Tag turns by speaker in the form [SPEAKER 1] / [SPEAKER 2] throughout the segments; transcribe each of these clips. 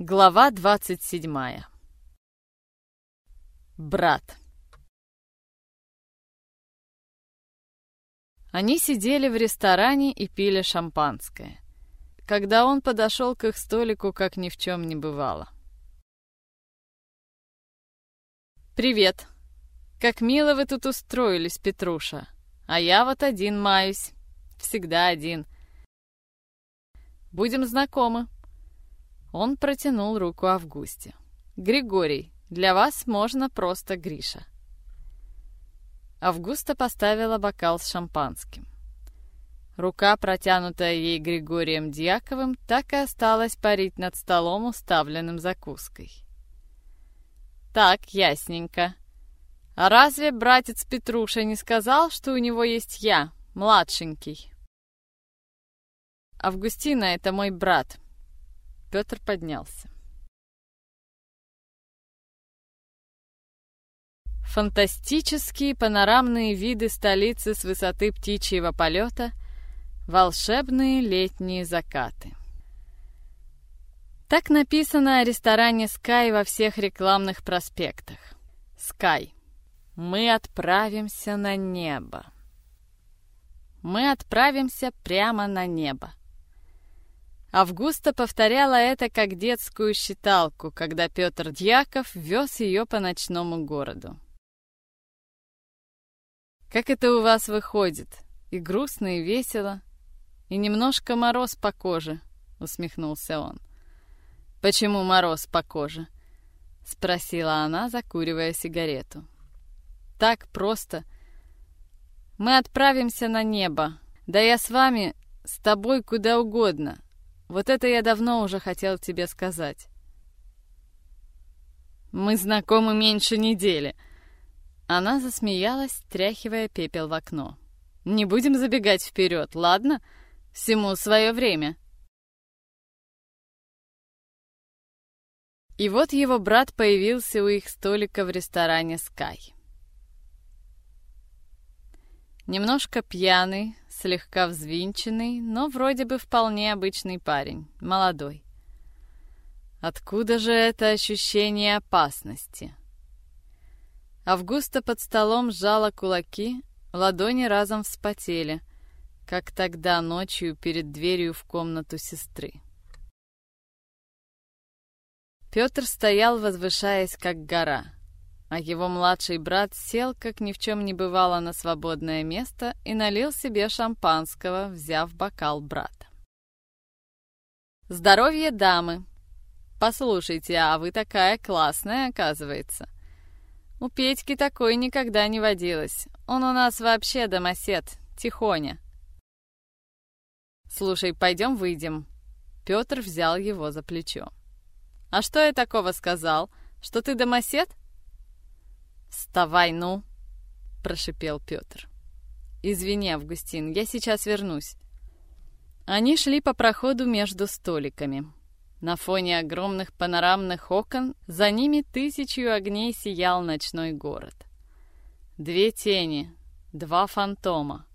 [SPEAKER 1] Глава 27. Брат. Они сидели в ресторане и пили шампанское, когда он подошел к их столику, как ни в чем не бывало. «Привет! Как мило вы тут устроились, Петруша. А я вот один маюсь. Всегда один. Будем знакомы». Он протянул руку Августе. «Григорий, для вас можно просто Гриша». Августа поставила бокал с шампанским. Рука, протянутая ей Григорием Дьяковым, так и осталась парить над столом, уставленным закуской. «Так, ясненько. А разве братец Петруша не сказал, что у него есть я, младшенький?» «Августина — это мой брат», Петр поднялся. Фантастические панорамные виды столицы с высоты птичьего полета, волшебные летние закаты. Так написано о ресторане Sky во всех рекламных проспектах. Sky. Мы отправимся на небо. Мы отправимся прямо на небо. Августа повторяла это как детскую считалку, когда Петр Дьяков вез ее по ночному городу. «Как это у вас выходит? И грустно, и весело, и немножко мороз по коже», — усмехнулся он. «Почему мороз по коже?» — спросила она, закуривая сигарету. «Так просто. Мы отправимся на небо. Да я с вами, с тобой куда угодно. Вот это я давно уже хотел тебе сказать. Мы знакомы меньше недели. Она засмеялась, стряхивая пепел в окно. Не будем забегать вперед, ладно? Всему свое время. И вот его брат появился у их столика в ресторане Sky. Немножко пьяный, слегка взвинченный, но вроде бы вполне обычный парень, молодой. Откуда же это ощущение опасности? Августа под столом сжала кулаки, ладони разом вспотели, как тогда ночью перед дверью в комнату сестры. Петр стоял, возвышаясь, как гора — а его младший брат сел, как ни в чем не бывало, на свободное место и налил себе шампанского, взяв бокал брата. «Здоровье дамы! Послушайте, а вы такая классная, оказывается. У Петьки такой никогда не водилось. Он у нас вообще домосед, тихоня». «Слушай, пойдем выйдем». Петр взял его за плечо. «А что я такого сказал? Что ты домосед?» «Вставай, ну!» — прошипел Петр. «Извини, Августин, я сейчас вернусь». Они шли по проходу между столиками. На фоне огромных панорамных окон за ними тысячью огней сиял ночной город. Две тени, два фантома.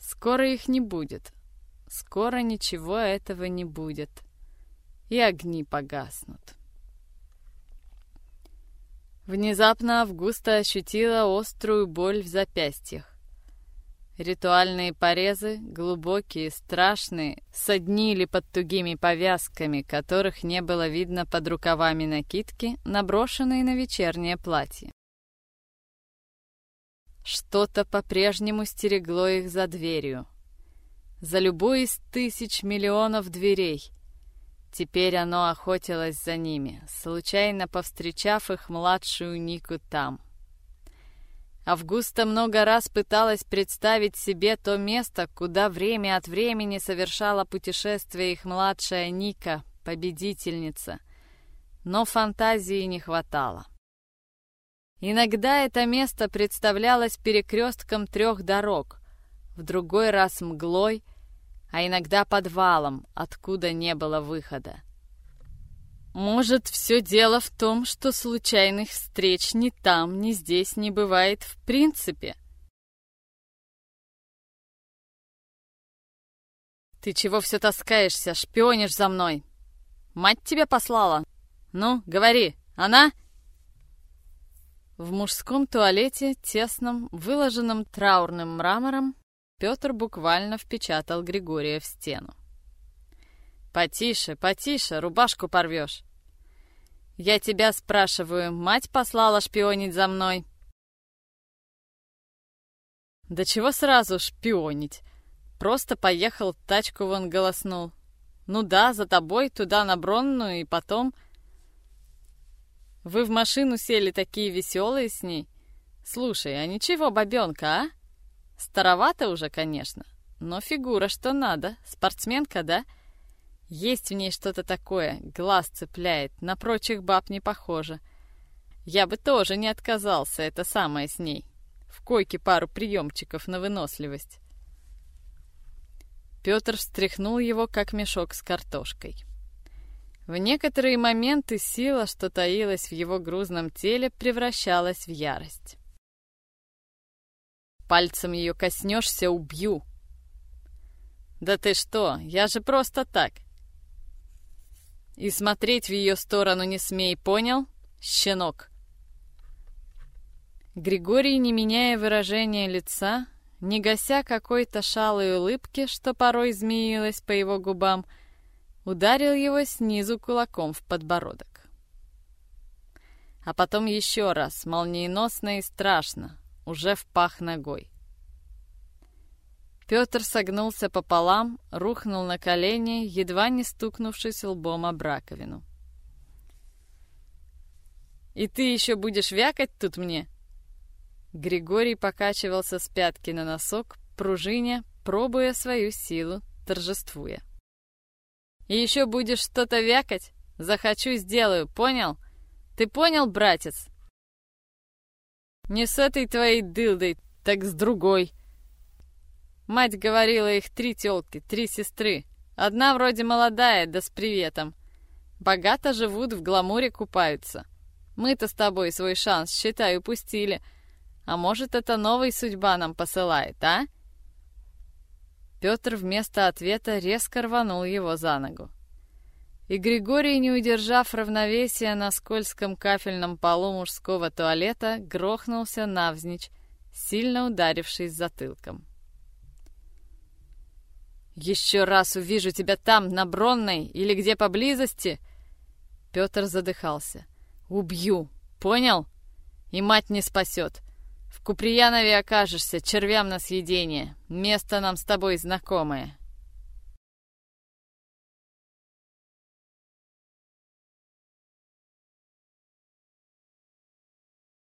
[SPEAKER 1] Скоро их не будет. Скоро ничего этого не будет. И огни погаснут. Внезапно Августа ощутила острую боль в запястьях. Ритуальные порезы, глубокие, страшные, соднили под тугими повязками, которых не было видно под рукавами накидки, наброшенной на вечернее платье. Что-то по-прежнему стерегло их за дверью. За любой из тысяч миллионов дверей — Теперь оно охотилось за ними, случайно повстречав их младшую Нику там. Августа много раз пыталась представить себе то место, куда время от времени совершала путешествие их младшая Ника, победительница. Но фантазии не хватало. Иногда это место представлялось перекрестком трех дорог, в другой раз мглой — а иногда подвалом, откуда не было выхода. Может, все дело в том, что случайных встреч ни там, ни здесь не бывает в принципе? «Ты чего все таскаешься, шпионишь за мной?» Мать тебя послала? Ну, говори, она?» В мужском туалете, тесном, выложенном траурным мрамором, Петр буквально впечатал Григория в стену. «Потише, потише, рубашку порвешь!» «Я тебя спрашиваю, мать послала шпионить за мной?» «Да чего сразу шпионить? Просто поехал, тачку вон голоснул. Ну да, за тобой, туда на Бронную и потом...» Вы в машину сели такие веселые с ней. Слушай, а ничего, бабенка, а? Старовато уже, конечно, но фигура что надо. Спортсменка, да? Есть в ней что-то такое, глаз цепляет, на прочих баб не похоже. Я бы тоже не отказался, это самое с ней. В койке пару приемчиков на выносливость. Петр встряхнул его, как мешок с картошкой. В некоторые моменты сила, что таилась в его грузном теле, превращалась в ярость. «Пальцем ее коснешься — убью!» «Да ты что, я же просто так!» «И смотреть в ее сторону не смей, понял, щенок?» Григорий, не меняя выражения лица, не гася какой-то шалой улыбки, что порой змеилась по его губам, — ударил его снизу кулаком в подбородок. А потом еще раз, молниеносно и страшно, уже в пах ногой. Петр согнулся пополам, рухнул на колени, едва не стукнувшись лбом об раковину. «И ты еще будешь вякать тут мне?» Григорий покачивался с пятки на носок, пружиня, пробуя свою силу, торжествуя. И еще будешь что-то вякать? Захочу, сделаю, понял? Ты понял, братец? Не с этой твоей дылдой, так с другой. Мать говорила, их три тёлки, три сестры. Одна вроде молодая, да с приветом. Богато живут, в гламуре купаются. Мы-то с тобой свой шанс, считай, упустили. А может, это новая судьба нам посылает, а? Петр вместо ответа резко рванул его за ногу. И Григорий, не удержав равновесия на скользком кафельном полу мужского туалета, грохнулся навзничь, сильно ударившись затылком. «Еще раз увижу тебя там, на Бронной, или где поблизости!» Петр задыхался. «Убью! Понял? И мать не спасет!» В Куприянове окажешься, червям на съедение. Место нам с тобой знакомое.